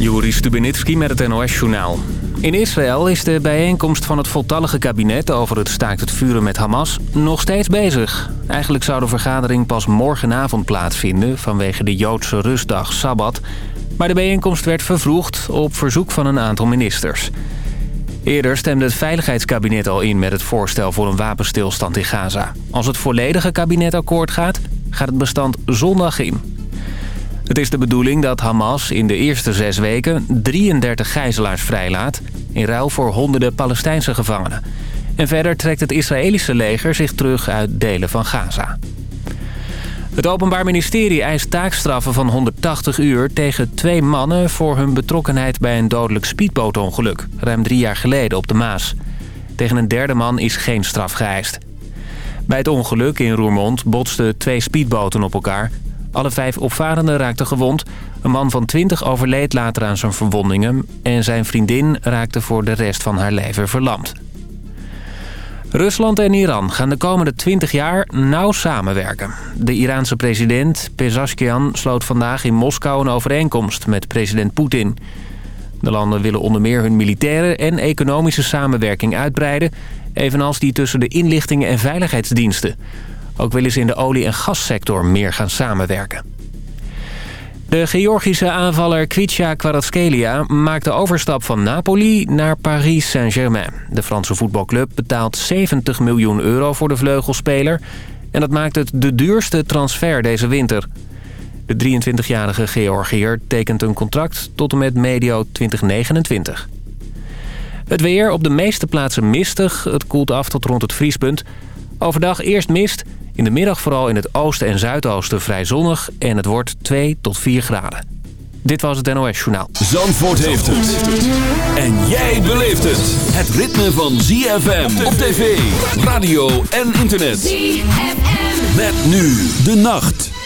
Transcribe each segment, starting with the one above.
Juri Stubenitski met het NOS-journaal. In Israël is de bijeenkomst van het voltallige kabinet over het staakt het vuren met Hamas nog steeds bezig. Eigenlijk zou de vergadering pas morgenavond plaatsvinden vanwege de Joodse rustdag Sabbat. Maar de bijeenkomst werd vervroegd op verzoek van een aantal ministers. Eerder stemde het Veiligheidskabinet al in met het voorstel voor een wapenstilstand in Gaza. Als het volledige kabinet akkoord gaat, gaat het bestand zondag in. Het is de bedoeling dat Hamas in de eerste zes weken 33 gijzelaars vrijlaat... in ruil voor honderden Palestijnse gevangenen. En verder trekt het Israëlische leger zich terug uit delen van Gaza. Het Openbaar Ministerie eist taakstraffen van 180 uur tegen twee mannen... voor hun betrokkenheid bij een dodelijk speedbootongeluk... ruim drie jaar geleden op de Maas. Tegen een derde man is geen straf geëist. Bij het ongeluk in Roermond botsten twee speedboten op elkaar... Alle vijf opvarenden raakten gewond. Een man van 20 overleed later aan zijn verwondingen... en zijn vriendin raakte voor de rest van haar leven verlamd. Rusland en Iran gaan de komende 20 jaar nauw samenwerken. De Iraanse president Pezeshkian sloot vandaag in Moskou een overeenkomst met president Poetin. De landen willen onder meer hun militaire en economische samenwerking uitbreiden... evenals die tussen de inlichtingen en veiligheidsdiensten... Ook willen ze in de olie- en gassector meer gaan samenwerken. De Georgische aanvaller Kvitja Kvaratskhelia maakt de overstap van Napoli naar Paris Saint-Germain. De Franse voetbalclub betaalt 70 miljoen euro voor de vleugelspeler... en dat maakt het de duurste transfer deze winter. De 23-jarige Georgiër tekent een contract tot en met medio 2029. Het weer op de meeste plaatsen mistig. Het koelt af tot rond het vriespunt. Overdag eerst mist... In de middag vooral in het oosten en zuidoosten vrij zonnig en het wordt 2 tot 4 graden. Dit was het NOS Journaal. Zandvoort heeft het. En jij beleeft het. Het ritme van ZFM op tv, radio en internet. ZFM. Met nu de nacht.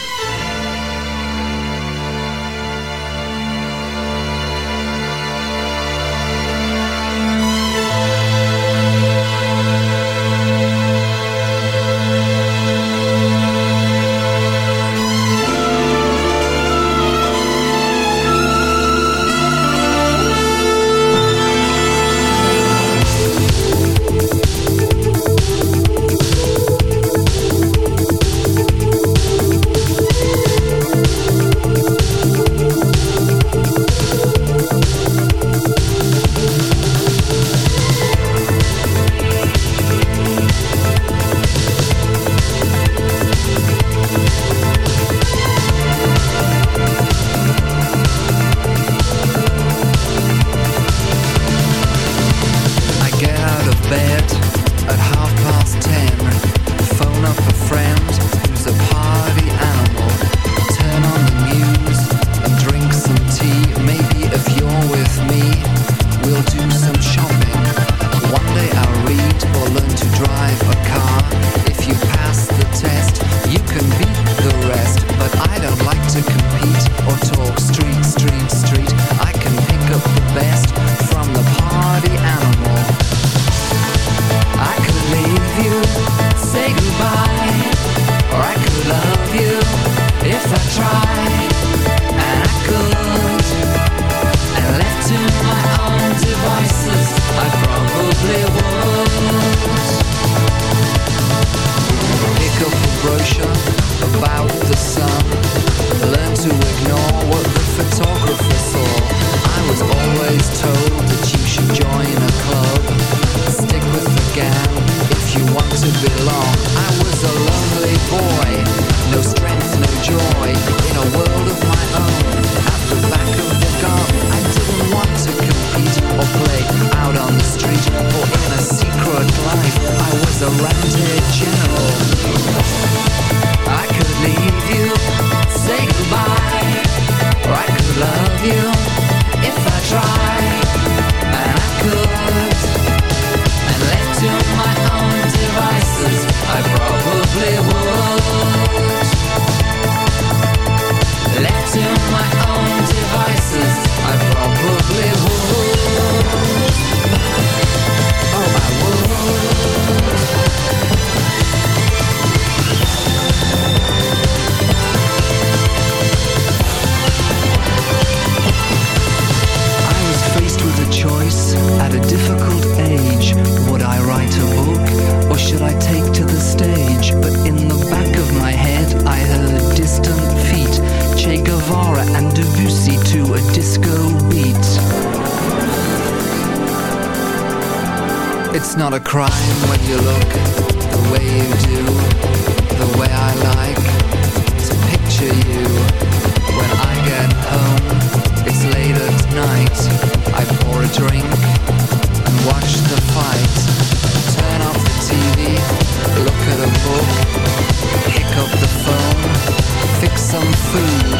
some food.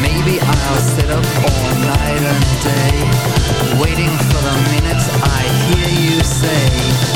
Maybe I'll sit up all night and day Waiting for the minute I hear you say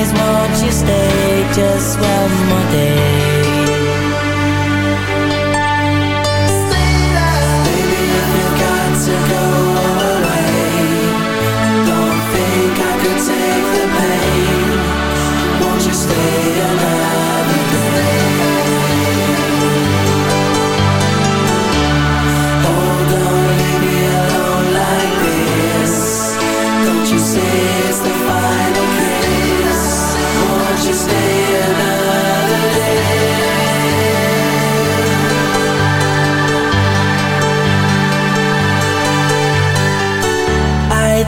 Please won't you stay just one more day? Baby, if you got to go away Don't think I could take the pain. Won't you stay alive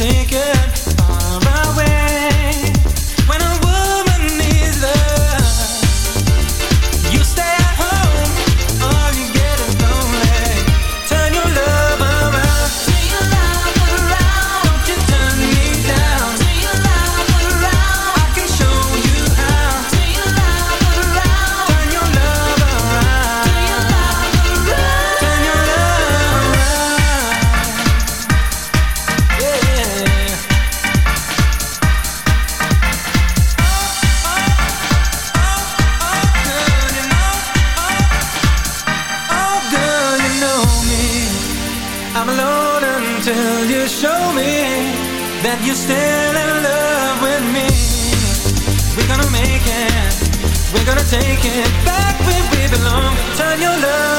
take it. get back where we belong. Turn your love.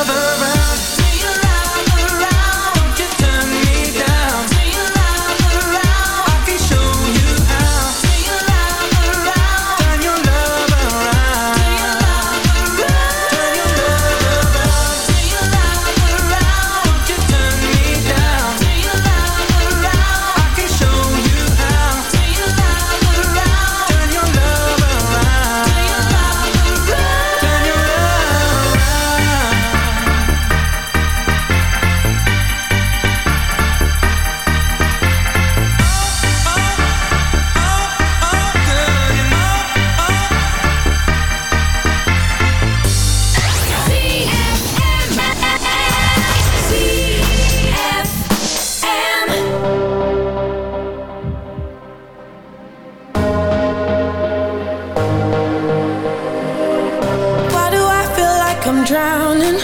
drowning.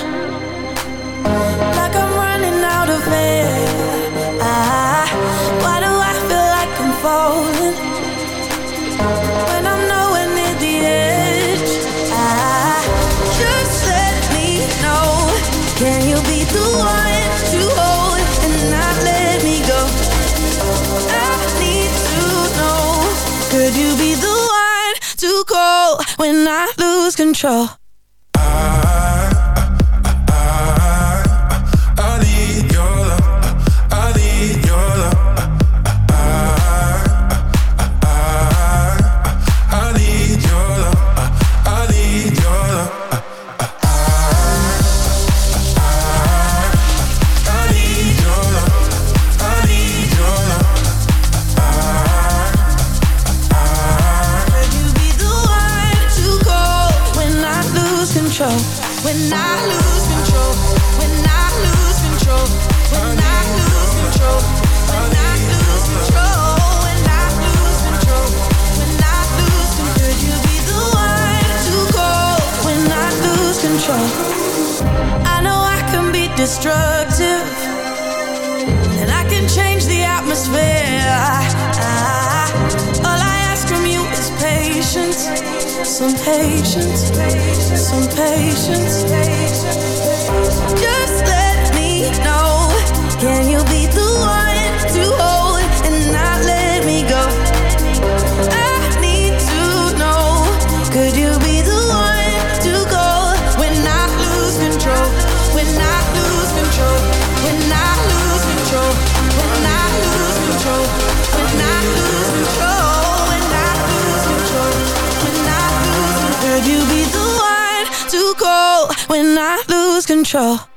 Like I'm running out of air. I, Why do I feel like I'm falling? When I'm nowhere near the edge. I, Just let me know. Can you be the one to hold And not let me go? I need to know. Could you be the one to call When I lose control? not lose control.